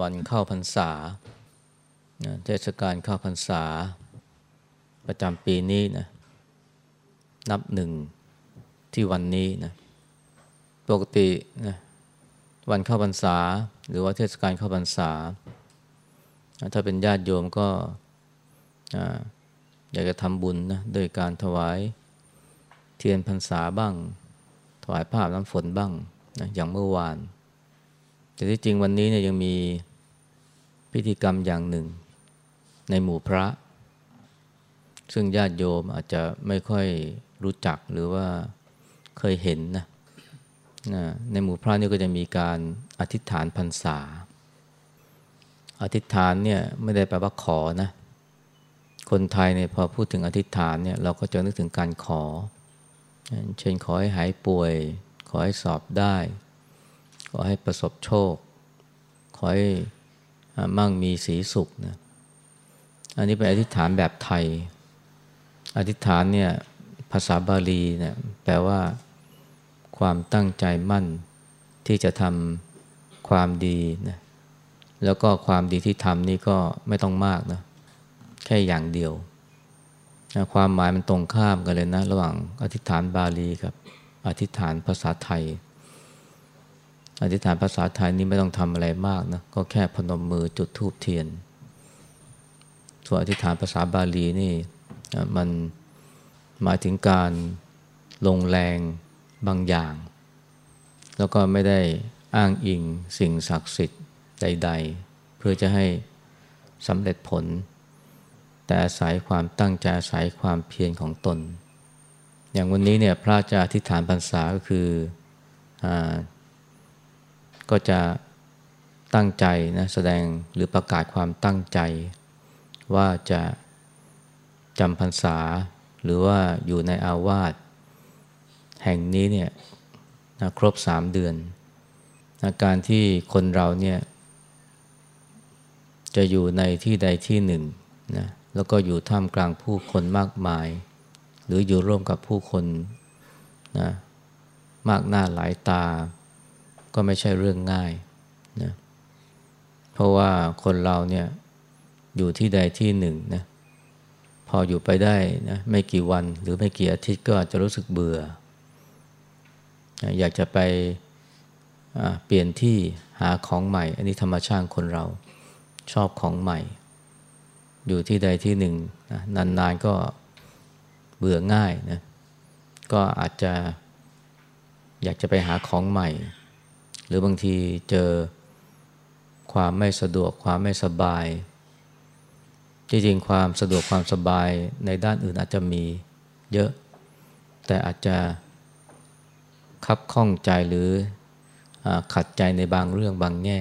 วันเข้าพรรษาเทศกาลเข้าพรรษา ประจำปีนี้นะนับหนึ่งที่วันนี้นะปกตินะวันเข้าพรรษา หรือว่าเทศกาลเข้าพรรษา ถ้าเป็นญาติโยมก็อยากจะทำบุญนะโดยการถวายเทียนพรรษาบ้าง ถวายภาพน้ำฝนบ้างนะอย่างเมื่อวาน แต่ที่จริงวันนี้เนี่ยยังมีพิธีกรรมอย่างหนึ่ง ในหมู่พระ ซึ่งญาติโยมอาจจะไม่ค่อยรู้จักหรือว่าเคยเห็นนะในหมู่พระนี่ก็จะมีการอธิษฐานพรรษา อธิษฐานเนี่ยไม่ได้แปลว่าขอนะ คนไทยเนี่ยพอพูดถึงอธิษฐานเนี่ยเราก็จะนึกถึงการขอ เช่นขอให้หายป่วย ขอให้สอบได้ ขอให้ประสบโชค ขอให้มั่งมีสีสุขนะอันนี้เป็นอธิษฐานแบบไทย อธิษฐานเนี่ยภาษาบาลีเนี่ยแปลว่า ความตั้งใจมั่นที่จะทำความดีนะแล้วก็ความดีที่ทำนี่ก็ไม่ต้องมากนะแค่อย่างเดียวนะความหมายมันตรงข้ามกันเลยนะ ระหว่างอธิษฐานบาลีกับอธิษฐานภาษาไทย อธิษฐานภาษาไทยนี่ไม่ต้องทำอะไรมากนะ ก็แค่พนมมือจุดธูปเทียน ส่วนอธิษฐานภาษาบาลีนี่มันหมายถึงการลงแรงบางอย่าง แล้วก็ไม่ได้อ้างอิงสิ่งศักดิ์สิทธิ์ใด ๆ เพื่อจะให้สำเร็จผล แต่อาศัยความตั้งใจอาศัยความเพียรของตน อย่างวันนี้เนี่ยพระจะอธิษฐานพรรษาก็คืออ ก็จะตั้งใจนะแสดงหรือประกาศความตั้งใจ ว่าจะจำพรรษา หรือว่าอยู่ในอาวาสแห่งนี้เนี่ยนะครบสามเดือนนะการที่คนเราเนี่ยจะอยู่ในที่ใดที่หนึ่งนะแล้วก็อยู่ท่ามกลางผู้คนมากมาย หรืออยู่ร่วมกับผู้คนนะมากหน้าหลายตา ก็ไม่ใช่เรื่องง่ายนะเพราะว่าคนเราเนี่ยอยู่ที่ใดที่หนึ่งนะพออยู่ไปได้นะไม่กี่วันหรือไม่กี่อาทิตย์ก็อาจจะรู้สึกเบื่อ อยากจะไปเปลี่ยนที่หาของใหม่ อันนี้ธรรมชาติคนเราชอบของใหม่ อยู่ที่ใดที่หนึ่งนานๆก็เบื่อง่ายนะก็อาจจะอยากจะไปหาของใหม่ หรือบางทีเจอความไม่สะดวกความไม่สบายจริงๆความสะดวกความสบายในด้านอื่นอาจจะมีเยอะ แต่อาจจะคับข้องใจหรืออขัดใจในบางเรื่องบางแง่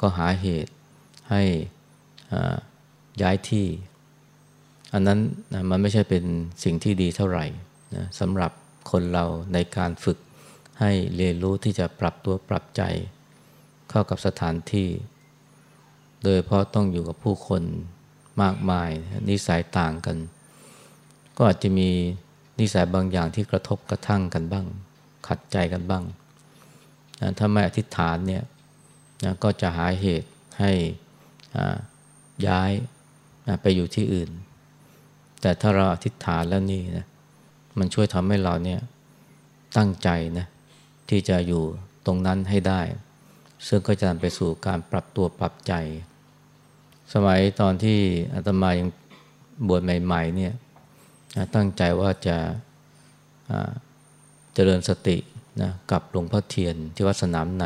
ก็หาเหตุให้ย้ายที่ อันนั้นมันไม่ใช่เป็นสิ่งที่ดีเท่าไหร่สำหรับคนเราในการฝึก ให้เรียนรู้ที่จะปรับตัวปรับใจ เข้ากับสถานที่ โดยเพราะต้องอยู่กับผู้คนมากมายนิสัยต่างกัน ก็อาจจะมีนิสัยบางอย่างที่กระทบกระทั่งกันบ้าง ขัดใจกันบ้างนะถ้าไม่อธิษฐานเนี่ยนะก็จะหาเหตุให้ย้ายไปอยู่ที่อื่น แต่ถ้าเราอธิษฐานแล้วนี่นะมันช่วยทำให้เราเนี่ยตั้งใจนะ ที่จะอยู่ตรงนั้นให้ได้ ซึ่งก็จะนำไปสู่การปรับตัวปรับใจ สมัยตอนที่อาตมายังบวชใหม่ๆเนี่ยตั้งใจว่าจะเจริญสตินะกับหลวงพ่อเทียนที่วัดสนามใน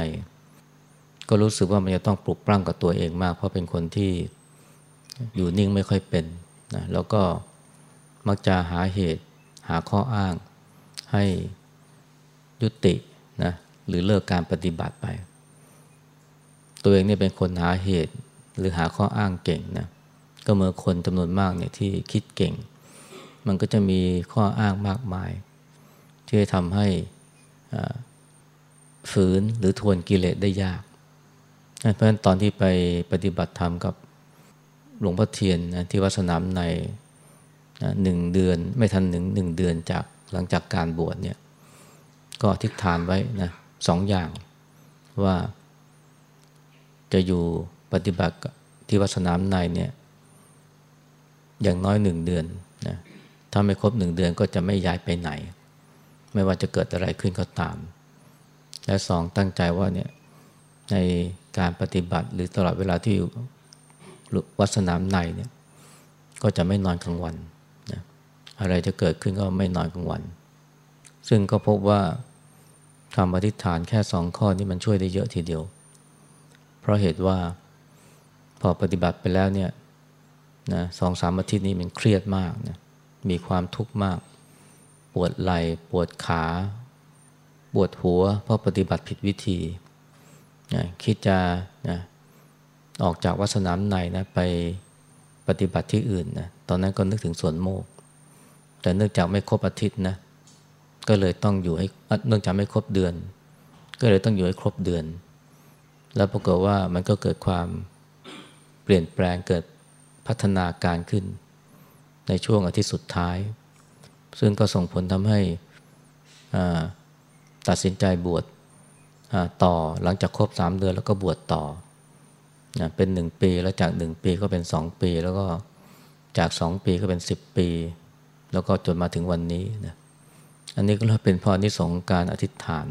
ก็รู้สึกว่ามันจะต้องปลุกปล้ำกับตัวเองมาก เพราะเป็นคนที่อยู่นิ่งไม่ค่อยเป็นนะแล้วก็มักจะหาเหตุหาข้ออ้างให้ยุติ นะหรือเลิกการปฏิบัติไป ตัวเองเนี่ยเป็นคนหาเหตุหรือหาข้ออ้างเก่งนะก็เมื่อคนจำนวนมากเนี่ยที่คิดเก่ง มันก็จะมีข้ออ้างมากมาย ที่จะทำให้ฝืนหรือทวนกิเลสได้ยาก เพราะฉะนั้นตอนที่ไปปฏิบัติธรรมกับหลวงพ่อเทียนนะที่วัดสนามในหนึ่งเดือนไม่ทันหนึ่งหนึ่งเดือนจากหลังจากการบวชเนี่ย ก็อธิษฐานไว้นะสองอย่างว่าจะอยู่ปฏิบัติที่วัดสนามในเนี่ยอย่างน้อยหนึ่งเดือนนะถ้าไม่ครบหนึ่งเดือนก็จะไม่ย้ายไปไหน ไม่ว่าจะเกิดอะไรขึ้นก็ตาม และสองตั้งใจว่าเนี่ยในการปฏิบัติหรือตลอดเวลาที่อยู่วัดสนามในเนี่ยก็จะไม่นอนกลางวันนะอะไรจะเกิดขึ้นก็ไม่นอนกลางวัน ซึ่งก็พบว่า คำอธิษฐานแค่สองข้อนี้มันช่วยได้เยอะทีเดียว เพราะเหตุว่าพอปฏิบัติไปแล้วเนี่ยนะสองสามอาทิตย์นี้มันเครียดมากนะมีความทุกข์มาก ปวดไหล่ปวดขา ปวดหัว เพราะปฏิบัติผิดวิธีนะคิดจะนะออกจากวัดสนามในนะไปปฏิบัติที่อื่นนะตอนนั้นก็นึกถึงสวนโมก แต่เนื่องจากไม่ครบอาทิตย์นะ ก็เลยต้องอยู่ให้เนื่องจากไม่ครบเดือน ก็เลยต้องอยู่ให้ครบเดือน แล้วปรากฏว่ามันก็เกิดความเปลี่ยนแปลงเกิดพัฒนาการขึ้น ในช่วงอาทิตย์สุดท้าย ซึ่งก็ส่งผลทำให้ตัดสินใจบวชต่อหลังจากครบสามเดือนแล้วก็บวชต่อนะเป็นหนึ่งปีแล้วจากหนึ่งปีก็เป็นสองปี แล้วก็จากสองปีก็เป็นสิบปี แล้วก็จนมาถึงวันนี้นะ อันนี้ก็เป็นพอนิสงการอธิษฐาน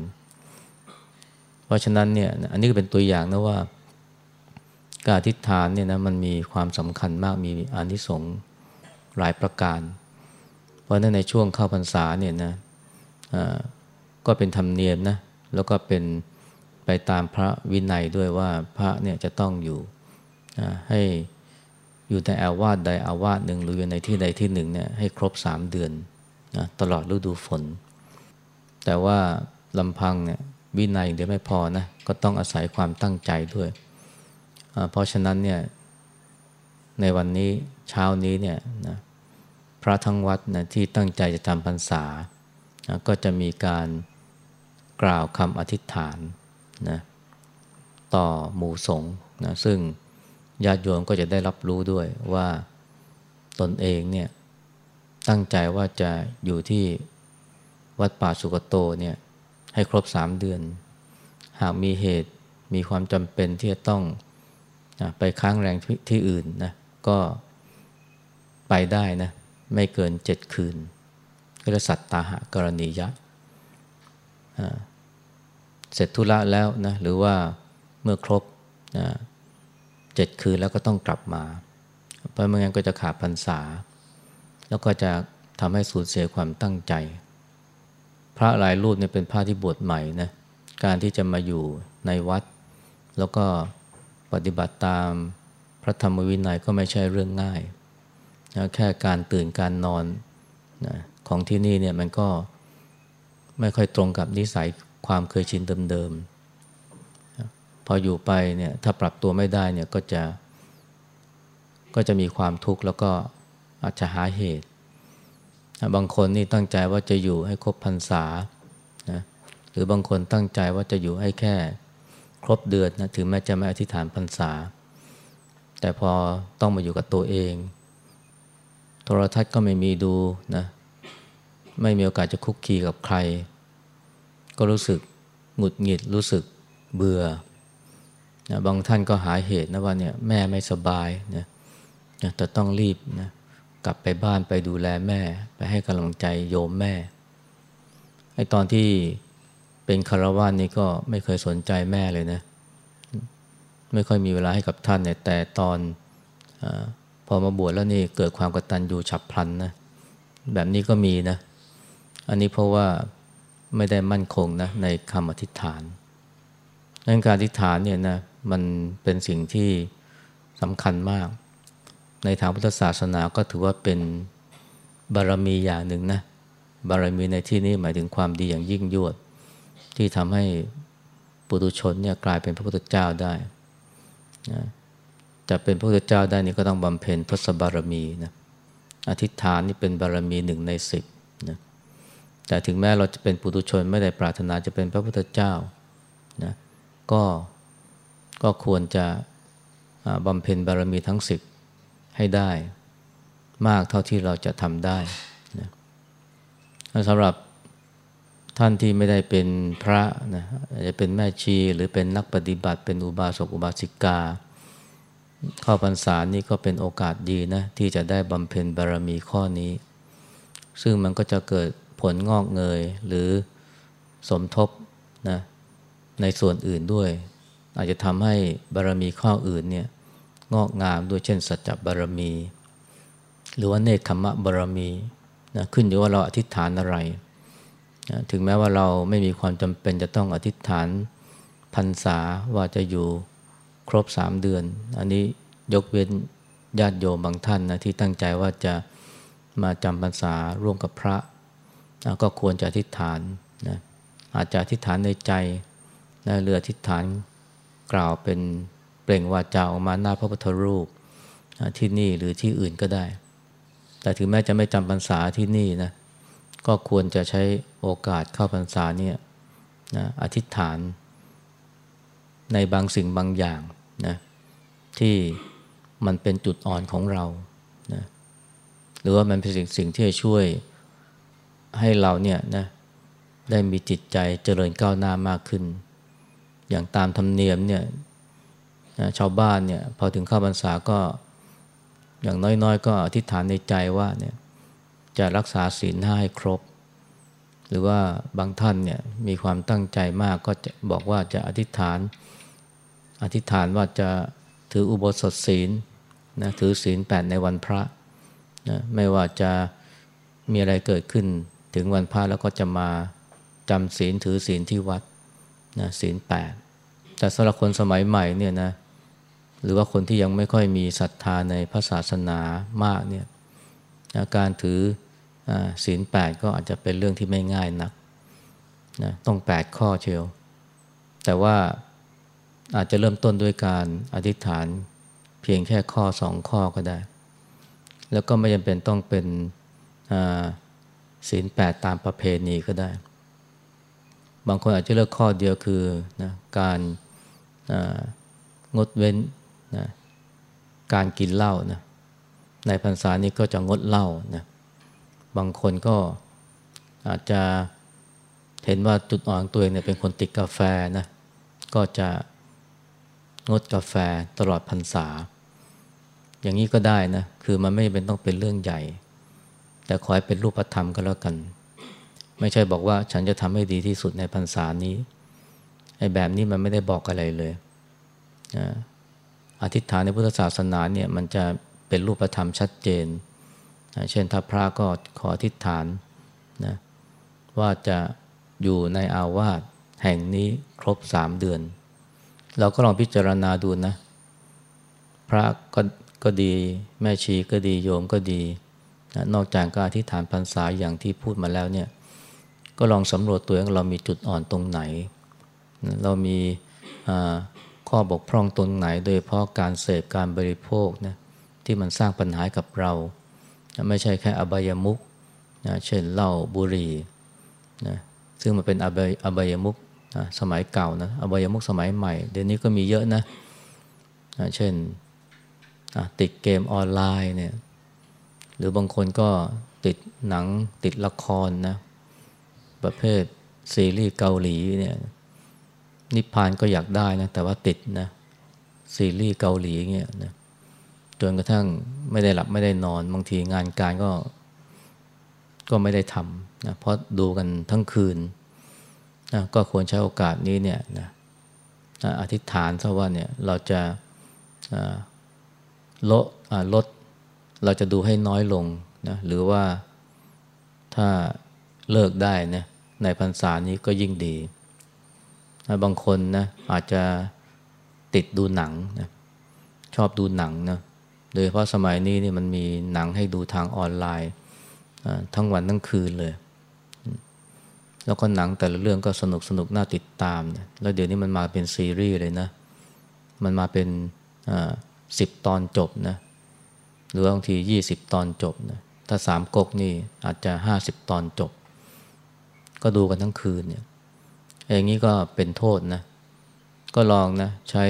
เพราะฉะนั้นเนี่ยอันนี้ก็เป็นตัวอย่างนะว่า การอธิษฐานเนี่ยนะมันมีความสำคัญมากมีอานิสงส์หลายประการ เพราะนั้นในช่วงเข้าพรรษาเนี่ยนะก็เป็นธรรมเนียมนะแล้วก็เป็นไปตามพระวินัยด้วยว่าพระเนี่ยจะต้องอยู่ให้อยู่ในอาวาสใดอาวาสหนึ่งหรืออยู่ในที่ใดที่หนึ่งเนี่ยให้ครบสามเดือน นะตลอดฤดูฝน แต่ว่าลำพังเนี่ยวินัยเดียวไม่พอนะก็ต้องอาศัยความตั้งใจด้วย เพราะฉะนั้นเนี่ยในวันนี้เช้านี้เนี่ยนะพระทั้งวัดนะที่ตั้งใจจะทำพรรษานะก็จะมีการกล่าวคำอธิษฐานนะต่อหมู่สงฆ์นะซึ่งญาติโยมก็จะได้รับรู้ด้วยว่าตนเองเนี่ย ตั้งใจว่าจะอยู่ที่วัดป่าสุกโตเนี่ยให้ครบสามเดือน หากมีเหตุมีความจำเป็นที่จะต้องไปค้างแรงที่อื่นนะก็ไปได้นะไม่เกินเจ็ดคืน ก็จะสัตตาหะกรณียะ เสร็จธุระแล้วนะหรือว่าเมื่อครบเจ็ดคืนแล้วก็ต้องกลับมา เพราะไม่งั้นก็จะขาดพรรษา แล้วก็จะทำให้สูญเสียความตั้งใจ พระหลายรูปเนี่ยเป็นพระที่บวชใหม่นะการที่จะมาอยู่ในวัด แล้วก็ปฏิบัติตามพระธรรมวินัยก็ไม่ใช่เรื่องง่ายนะแค่การตื่นการนอนนะของที่นี่เนี่ยมันก็ไม่ค่อยตรงกับนิสัยความเคยชินเดิมๆ พออยู่ไปเนี่ยถ้าปรับตัวไม่ได้เนี่ยก็จะก็จะมีความทุกข์แล้วก็ อาจจะหาเหตุ บางคนนี่ตั้งใจว่าจะอยู่ให้ครบพรรษานะหรือบางคนตั้งใจว่าจะอยู่ให้แค่ครบเดือนนะถึงแม้จะไม่อธิษฐานพรรษา แต่พอต้องมาอยู่กับตัวเอง โทรทัศน์ก็ไม่มีดูนะไม่มีโอกาสจะคุกคีกับใคร ก็รู้สึกหงุดหงิดรู้สึกเบื่อนะบางท่านก็หาเหตุนะว่าเนี่ยแม่ไม่สบายนะนะแต่ต้องรีบนะ กลับไปบ้านไปดูแลแม่ ไปให้กำลังใจโยมแม่ไอ้ตอนที่เป็นคารวานนี่ก็ไม่เคยสนใจแม่เลยนะ ไม่ค่อยมีเวลาให้กับท่านเนี่ยแต่ตอนอพอมาบวชแล้วนี่เกิดความกตัญญูฉับพลันนะแบบนี้ก็มีนะ อันนี้เพราะว่าไม่ได้มั่นคงนะในคำอธิษฐานดังการอธิษฐานเนี่ยนะมันเป็นสิ่งที่สำคัญมาก ในทางพุทธศาสนาก็ถือว่าเป็นบารมีอย่างหนึ่งนะ บารมีในที่นี้หมายถึงความดีอย่างยิ่งยวด ที่ทำให้ปุถุชนเนี่ยกลายเป็นพระพุทธเจ้าได้นะจะเป็นพระพุทธเจ้าได้นี่ก็ต้องบำเพ็ญทศบารมีนะอธิษฐานนี่เป็นบารมีหนึ่งในสิบนะแต่ถึงแม้เราจะเป็นปุถุชนไม่ได้ปรารถนาจะเป็นพระพุทธเจ้านะก็ก็ควรจะบำเพ็ญบารมีทั้งสิบ ให้ได้ มากเท่าที่เราจะทำได้นะสำหรับท่านที่ไม่ได้เป็นพระนะอาจจะเป็นแม่ชีหรือเป็นนักปฏิบัติ เป็นอุบาสกอุบาสิกา ข้าพรรษานี่ก็เป็นโอกาสดีนะ ที่จะได้บำเพ็ญบารมีข้อนี้ ซึ่งมันก็จะเกิดผลงอกเงยหรือสมทบนะในส่วนอื่นด้วย อาจจะทำให้บารมีข้ออื่นเนี่ย งอกงามด้วยเช่นสัจจบารมี หรือว่าเนคขมะบารมีนะขึ้นอยู่ว่าเราอธิษฐานอะไรนะถึงแม้ว่าเราไม่มีความจำเป็นจะต้องอธิษฐานพรรษาว่าจะอยู่ครบสามเดือน อันนี้ยกเว้นญาติโยมบางท่านนะที่ตั้งใจว่าจะมาจำพรรษาร่วมกับพระนะก็ควรจะอธิษฐานนะอาจจะอธิษฐานในใจนะเรืออธิษฐานกล่าวเป็น เปล่งวาจาออกมาหน้าพระพุทธรูปที่นี่หรือที่อื่นก็ได้ แต่ถึงแม้จะไม่จำพรรษาที่นี่นะก็ควรจะใช้โอกาสเข้าพรรษาเนี่ยนะอธิษฐานในบางสิ่งบางอย่างนะที่มันเป็นจุดอ่อนของเรานะหรือว่ามันเป็นสิ่งสิ่งที่จะช่วยให้เราเนี่ยนะได้มีจิตใจเจริญก้าวหน้ามากขึ้น อย่างตามธรรมเนียมเนี่ย ชาวบ้านเนี่ยพอถึงเข้าพรรษาก็อย่างน้อยๆ ก็อธิษฐานในใจว่าเนี่ยจะรักษาศีลห้าให้ครบ หรือว่าบางท่านเนี่ยมีความตั้งใจมากก็จะบอกว่าจะอธิษฐาน อธิษฐานว่าจะถืออุโบสถศีลนะถือศีลแปดในวันพระนะไม่ว่าจะมีอะไรเกิดขึ้นถึงวันพระแล้วก็จะมาจำศีลถือศีลที่วัดนะศีลแปดแต่สำหรับคนสมัยใหม่เนี่ยนะ หรือว่าคนที่ยังไม่ค่อยมีศรัทธาในพระศาสนามากเนี่ยการถือศีลแปดก็อาจจะเป็นเรื่องที่ไม่ง่ายนักนะต้องแปดข้อเชียว แต่ว่าอาจจะเริ่มต้นด้วยการอธิษฐานเพียงแค่ข้อสองข้อก็ได้ แล้วก็ไม่จำเป็นต้องเป็นศีลแปดตามประเพณีก็ได้ บางคนอาจจะเลือกข้อเดียวคือนะการงดเว้น นะการกินเหล้านะในพรรษานี้ก็จะงดเหล้านะบางคนก็อาจจะเห็นว่าจุดอ่อนตัวเองเนี่ยเป็นคนติดกาแฟนะก็จะงดกาแฟตลอดพรรษา อย่างนี้ก็ได้นะคือมันไม่เป็นต้องเป็นเรื่องใหญ่ แต่ขอให้เป็นรูปธรรมก็แล้วกัน ไม่ใช่บอกว่าฉันจะทำให้ดีที่สุดในพรรษานี้ไอ้แบบนี้มันไม่ได้บอกอะไรเลยนะ อธิษฐานในพุทธศาสนาเนี่ยมันจะเป็นรูปธรรมชัดเจนนะเช่นถ้าพระก็ขออธิษฐานนะว่าจะอยู่ในอาวาสแห่งนี้ครบสามเดือน เราก็ลองพิจารณาดูนะ พระก็ก็ดีแม่ชีก็ดีโยมก็ดีนะนอกจากการอธิษฐานพรรษาอย่างที่พูดมาแล้วเนี่ยก็ลองสำรวจตัวเองเรามีจุดอ่อนตรงไหน เรามี ข้อบกพร่องตรงไหน โดยเพราะการเสพการบริโภคนะที่มันสร้างปัญหากับเรา ไม่ใช่แค่อบายมุกนะเช่นเหล้าบุหรี่นะซึ่งมันเป็นอบายอบายมุกนะสมัยเก่านะอบายมุกสมัยใหม่ เดี๋ยวนี้ก็มีเยอะนะนะเช่นติดเกมออนไลน์เนี่ยหรือบางคนก็ติดหนังติดละครนะประเภทซีรีส์เกาหลีเนี่ย นิพพานก็อยากได้นะ แต่ว่าติดนะ ซีรีส์เกาหลีเงี้ยนะจนกระทั่งไม่ได้หลับไม่ได้นอน บางทีงานการก็ ก็ไม่ได้ทำนะเพราะดูกันทั้งคืนนะก็ควรใช้โอกาสนี้เนี่ยนะอธิษฐานซะว่าเนี่ยเราจะลดลด เราจะดูให้น้อยลงนะหรือว่าถ้าเลิกได้นะในพรรษานี้ก็ยิ่งดี บางคนนะอาจจะติดดูหนังนะชอบดูหนังนะโดยเพราะสมัยนี้นี่มันมีหนังให้ดูทางออนไลน์ทั้งวันทั้งคืนเลย แล้วก็หนังแต่ละเรื่องก็สนุกสนุกน่าติดตามนะแล้วเดี๋ยวนี้มันมาเป็นซีรีส์เลยนะ มันมาเป็นสิบตอนจบนะหรือบางทียี่สิบตอนจบนะถ้าสามก๊กนี่อาจจะห้าสิบตอนจบ ก็ดูกันทั้งคืนเนี่ย อย่างนี้ก็เป็นโทษนะ ก็ลองนะ ใช้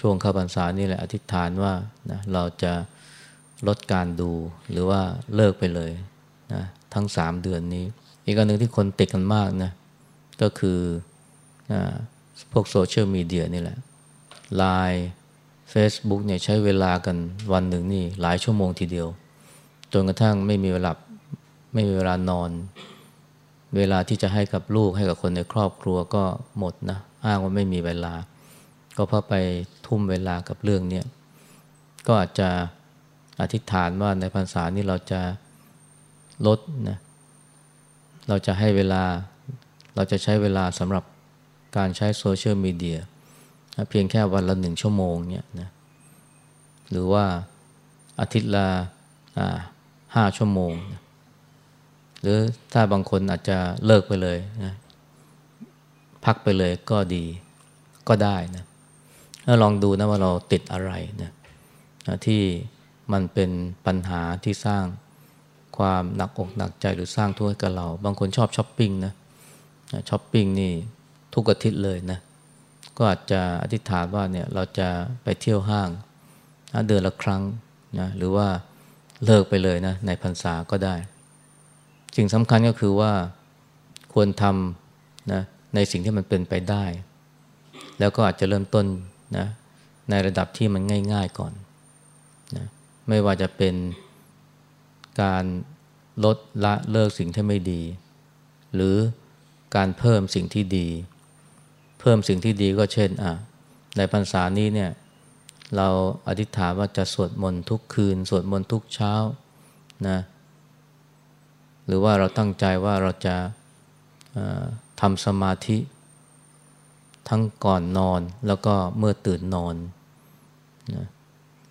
ช่วงเข้าพรรษานี่แหละอธิษฐานว่านะเราจะลดการดูหรือว่าเลิกไปเลยนะทั้งสามเดือนนี้ อีกอันหนึ่งที่คนติดกันมากนะ ก็คืออพวกโซเชียลมีเดียนี่แหละ Line Facebook เนี่ยใช้เวลากันวันหนึ่งนี่หลายชั่วโมงทีเดียว จนกระทั่งไม่มีเวลาไม่มีเวลานอน เวลาที่จะให้กับลูกให้กับคนในครอบครัวก็หมดนะอ้างว่าไม่มีเวลา ก็เพราะไปทุ่มเวลากับเรื่องนี้ก็อาจจะอธิษฐานว่าในพรรษานี้เราจะลดนะเราจะให้เวลาเราจะใช้เวลาสำหรับการใช้โซเชียลมีเดียเพียงแค่วันละหนึ่งชั่วโมงเนี่ยนะหรือว่าอาทิตย์ละห้าชั่วโมงนะ หรือถ้าบางคนอาจจะเลิกไปเลยนะพักไปเลยก็ดีก็ได้นะถ้าลองดูนะว่าเราติดอะไรนะที่มันเป็นปัญหาที่สร้างความหนักอกหนักใจหรือสร้างทุกข์ให้กับเรา บางคนชอบช้อปปิ้งนะช้อปปิ้งนี่ทุกอาทิตย์เลยนะก็อาจจะอธิษฐานว่าเนี่ยเราจะไปเที่ยวห้างเดือนละครั้งนะหรือว่าเลิกไปเลยนะในพรรษาก็ได้ สิ่งสำคัญก็คือว่าควรทำนะในสิ่งที่มันเป็นไปได้ แล้วก็อาจจะเริ่มต้นนะในระดับที่มันง่าย ๆก่อนนะไม่ว่าจะเป็นการลดละเลิกสิ่งที่ไม่ดี หรือการเพิ่มสิ่งที่ดี เพิ่มสิ่งที่ดีก็เช่นอะในพรรษานี้เนี่ยเราอธิษฐานว่าจะสวดมนต์ทุกคืน สวดมนต์ทุกเช้านะ หรือว่าเราตั้งใจว่าเราจะทำสมาธิ ทั้งก่อนนอนแล้วก็เมื่อตื่นนอนนะ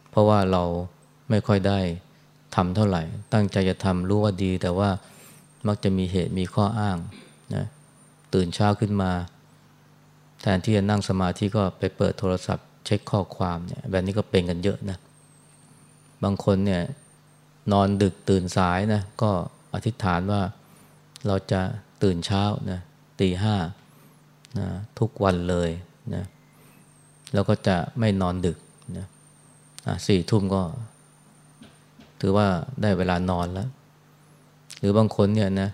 เพราะว่าเราไม่ค่อยได้ทำเท่าไหร่ ตั้งใจจะทำรู้ว่าดี แต่ว่ามักจะมีเหตุมีข้ออ้างนะตื่นเช้าขึ้นมา แทนที่จะนั่งสมาธิก็ไปเปิดโทรศัพท์ เช็คข้อความเนี่ยแบบนี้ก็เป็นกันเยอะนะบางคนเนี่ยนอนดึกตื่นสายนะก็ อธิษฐานว่าเราจะตื่นเช้านะตีห้านะทุกวันเลยนะแล้วก็จะไม่นอนดึกนะสี่ทุ่มก็ ถือว่าได้เวลานอนแล้ว หรือบางคนเนี่ยนะ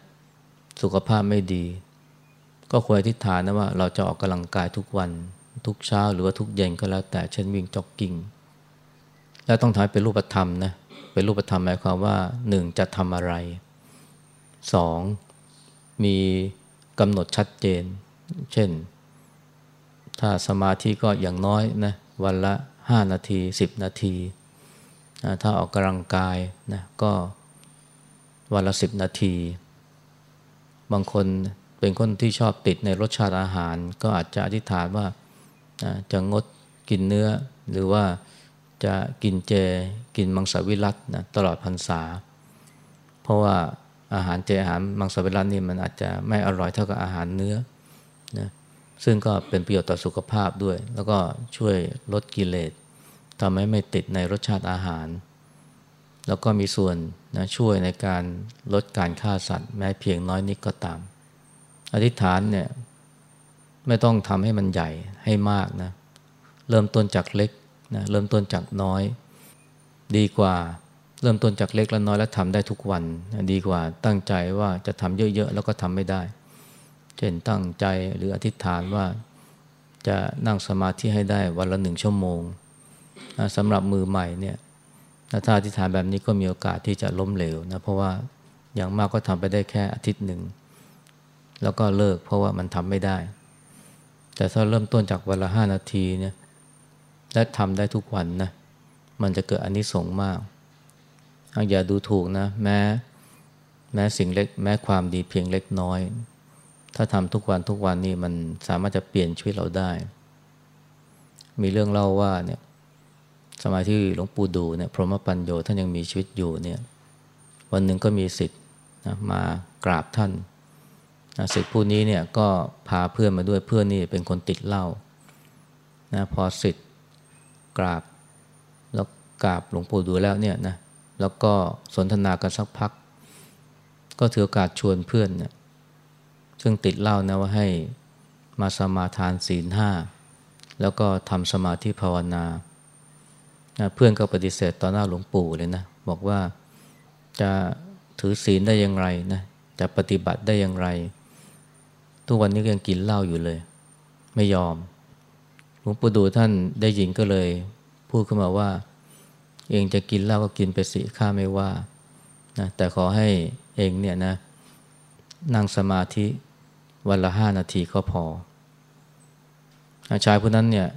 สุขภาพไม่ดี ก็ควรอธิษฐานนะว่า เราจะออกกำลังกายทุกวัน ทุกเช้าหรือว่าทุกเย็นก็แล้ว แต่เช่นวิ่งจ็อกกิ้งแล้วต้องทำเป็นรูปธรรมนะเป็นรูปธรรมหมายความว่าหนึ่งจะทำอะไร สองมีกำหนดชัดเจน เช่น ถ้าสมาธิก็อย่างน้อยนะวันละห้านาทีสิบนาทีนะถ้าออกกำลังกายนะก็วันละสิบนาที บางคนเป็นคนที่ชอบติดในรสชาติอาหาร ก็อาจจะอธิษฐานว่าจะงดกินเนื้อ หรือว่าจะกินเจ กินมังสวิรัตนะตลอดพรรษา เพราะว่า อาหารเจอาหารมังสวิรัตนี่มันอาจจะไม่อร่อยเท่ากับอาหารเนื้อนะซึ่งก็เป็นประโยชน์ต่อสุขภาพด้วย แล้วก็ช่วยลดกิเลสทำให้ไม่ติดในรสชาติอาหาร แล้วก็มีส่วนนะช่วยในการลดการฆ่าสัตว์ แม้เพียงน้อยนิดก็ตาม อธิษฐานเนี่ยไม่ต้องทำให้มันใหญ่ให้มากนะเริ่มต้นจากเล็กนะเริ่มต้นจากน้อย ดีกว่า เริ่มต้นจากเล็กและน้อยแล้วทำได้ทุกวันดีกว่าตั้งใจว่าจะทำเยอะๆแล้วก็ทำไม่ได้ เช่นตั้งใจหรืออธิษฐานว่าจะนั่งสมาธิให้ได้วันละหนึ่งชั่วโมงสำหรับมือใหม่เนี่ยถ้าอธิษฐานแบบนี้ก็มีโอกาสที่จะล้มเหลวนะเพราะว่าอย่างมากก็ทำไปได้แค่อาทิตย์หนึ่งแล้วก็เลิกเพราะว่ามันทำไม่ได้ แต่ถ้าเริ่มต้นจากวันละห้านาทีเนี่ยและทำได้ทุกวันนะมันจะเกิดอนนิสงส์มาก อย่าดูถูกนะแม้แม้สิ่งเล็กแม้ความดีเพียงเล็กน้อย ถ้าทำทุกวันทุกวันนี่มันสามารถจะเปลี่ยนชีวิตเราได้ มีเรื่องเล่าว่าเนี่ยสมัยที่หลวงปู่ดูเนี่ยพรหมปัญโยท่านยังมีชีวิตอยู่เนี่ยวันหนึ่งก็มีสิทธิ์นะมากราบท่านนะสิทธิ์ผู้นี้เนี่ยก็พาเพื่อนมาด้วยเพื่อนนี่เป็นคนติดเหล้านะพอสิทธิ์กราบแล้วกราบหลวงปู่ดูแล้วเนี่ยนะ แล้วก็สนทนากันสักพัก ก็ถือโอกาสชวนเพื่อนเนี่ยซึ่งติดเหล้านะว่าให้มาสมาทานศีลห้าแล้วก็ทำสมาธิภาวนาเพื่อนก็ปฏิเสธต่อหน้าหลวงปู่เลยนะบอกว่าจะถือศีลได้อย่างไรนะจะปฏิบัติได้อย่างไร ทุกวันนี้ก็ยังกินเหล้าอยู่เลย ไม่ยอมหลวงปู่ดูท่านได้ยินก็เลย พูดขึ้นมาว่า เองจะกินเหล้าก็กินไปสิข้าไม่ว่านะแต่ขอให้เองเนี่ยนะนั่งสมาธิวันละห้านาทีก็พอชายผู้นั้นเนี่ย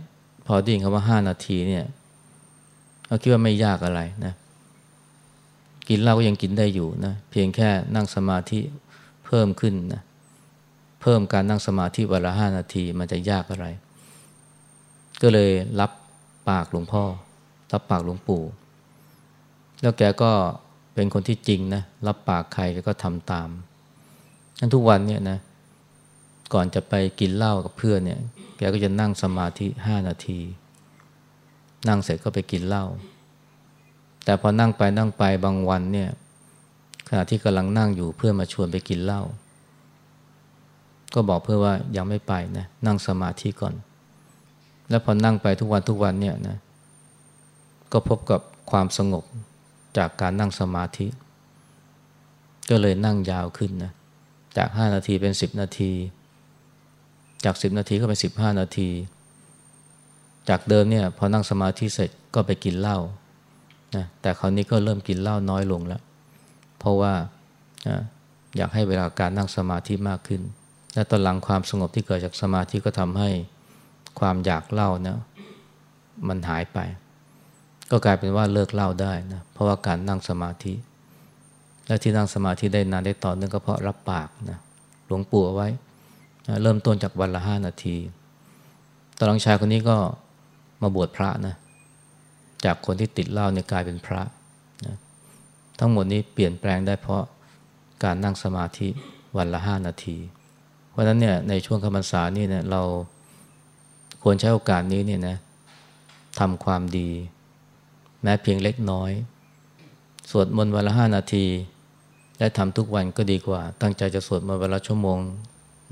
พอได้ยินคำว่าห้านาทีเนี่ยเขาคิดว่าไม่ยากอะไรนะ กินเหล้าก็ยังกินได้อยู่นะเพียงแค่นั่งสมาธิเพิ่มขึ้นนะเพิ่มการนั่งสมาธิวันละห้านาทีมันจะยากอะไร ก็เลยรับปากหลวงพ่อ รับปากหลวงปู่ แล้วแกก็เป็นคนที่จริงนะรับปากใครแกก็ทำตามทั้นทุกวันเนี่ยนะก่อนจะไปกินเหล้ากับเพื่อนเนี่ย แกก็จะนั่งสมาธิห้านาที นั่งเสร็จก็ไปกินเหล้าแต่พอนั่งไปนั่งไปบางวันเนี่ย ขณะที่กำลังนั่งอยู่เพื่อนมาชวนไปกินเหล้าก็บอกเพื่อว่ายังไม่ไปนะนั่งสมาธิก่อน แล้วพอนั่งไปทุกวันทุกวันเนี่ยนะก็พบกับความสงบ จากการนั่งสมาธิ ก็เลยนั่งยาวขึ้นนะจากห้านาทีเป็นสิบนาที จากสิบนาทีก็เป็นสิบห้านาที จากเดิมเนี่ยพอนั่งสมาธิเสร็จก็ไปกินเหล้านะแต่คราวนี้ก็เริ่มกินเหล้าน้อยลงแล้ว เพราะว่าอยากให้เวลาการนั่งสมาธิมากขึ้น และตอนหลังความสงบที่เกิดจากสมาธิก็ทำให้ความอยากเหล้านะมันหายไป ก็กลายเป็นว่าเลิกเล่าได้นะเพราะว่าการนั่งสมาธิ และที่นั่งสมาธิได้นานได้ต่อเนื่องก็เพราะรับปากนะหลวงปู่เอาไว้นะเริ่มต้นจากวันละห้านาที ตอนหลังชายคนนี้ก็มาบวชพระนะจากคนที่ติดเหล้าเนี่ยกลายเป็นพระนะทั้งหมดนี้เปลี่ยนแปลงได้เพราะการนั่งสมาธิวันละห้านาที เพราะฉะนั้นเนี่ยในช่วงคำพรรษานี่เนี่ยเราควรใช้โอกาสนี้เนี่ยนะทำความดี แม้เพียงเล็กน้อย สวดมนต์วันละห้านาที และทำทุกวันก็ดีกว่า ตั้งใจจะสวดมนต์วันละชั่วโมง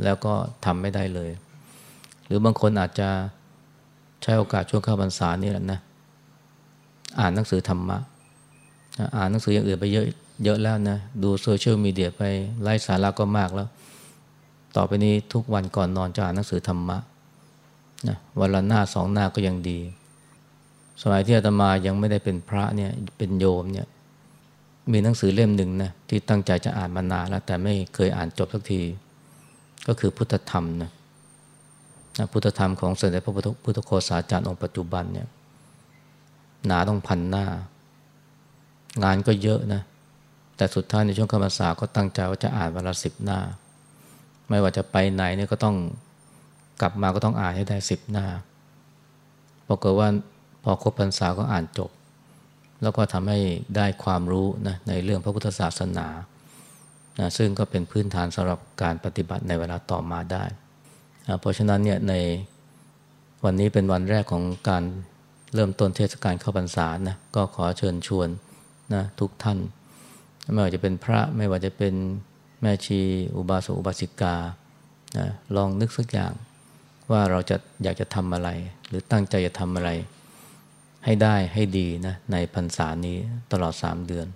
แล้วก็ทำไม่ได้เลย หรือบางคนอาจจะใช้โอกาสช่วงเข้าพรรษานี่แหละนะ อ่านหนังสือธรรมะ อ่านหนังสืออย่างอื่นไปเยอะเยอะแล้วนะ ดูโซเชียลมีเดียไปไล่สาระก็มากแล้ว ต่อไปนี้ทุกวันก่อนนอนจะอ่านหนังสือธรรมะนะวันละหน้าสองหน้าก็ยังดี สมัยที่อาตมายังไม่ได้เป็นพระเนี่ยเป็นโยมเนี่ยมีหนังสือเล่มหนึ่งนะที่ตั้งใจจะอ่านมานานแล้ว แต่ไม่เคยอ่านจบสักที ก็คือพุทธธรรมนะพุทธธรรมของสมเด็จพระพุทธโฆษาจารย์องค์ปัจจุบันเนี่ยหนาต้องพันหน้า งานก็เยอะนะ แต่สุดท้ายในช่วงคำภาษาก็ตั้งใจว่าจะอ่านวันละสิบหน้า ไม่ว่าจะไปไหนเนี่ยก็ต้องกลับมาก็ต้องอ่านให้ได้สิบหน้าปรากฏว่า พอครบพรรษาก็อ่านจบ แล้วก็ทำให้ได้ความรู้นะในเรื่องพระพุทธศาสนานะซึ่งก็เป็นพื้นฐานสำหรับการปฏิบัติในเวลาต่อมาได้นะเพราะฉะนั้นเนี่ยในวันนี้เป็นวันแรกของการเริ่มต้นเทศกาลเข้าพรรษานะก็ขอเชิญชวนนะทุกท่าน ไม่ว่าจะเป็นพระไม่ว่าจะเป็นแม่ชีอุบาสกอุบาสิกานะลองนึกสักอย่างว่าเราจะอยากจะทำอะไร หรือตั้งใจจะทำอะไร ให้ได้ให้ดีนะในพรรษานี้ตลอดสามเดือน